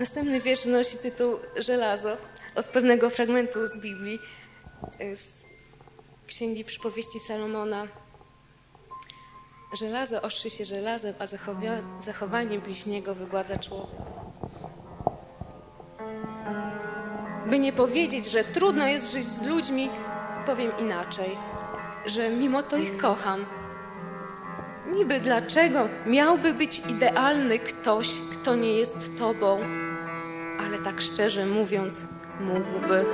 Następny wiersz nosi tytuł Żelazo od pewnego fragmentu z Biblii, e, z Księgi Przypowieści Salomona. Żelazo ostrzy się żelazem, a zachowanie bliźniego wygładza człowiek. By nie powiedzieć, że trudno jest żyć z ludźmi, powiem inaczej, że mimo to ich kocham niby dlaczego miałby być idealny ktoś, kto nie jest Tobą, ale tak szczerze mówiąc, mógłby.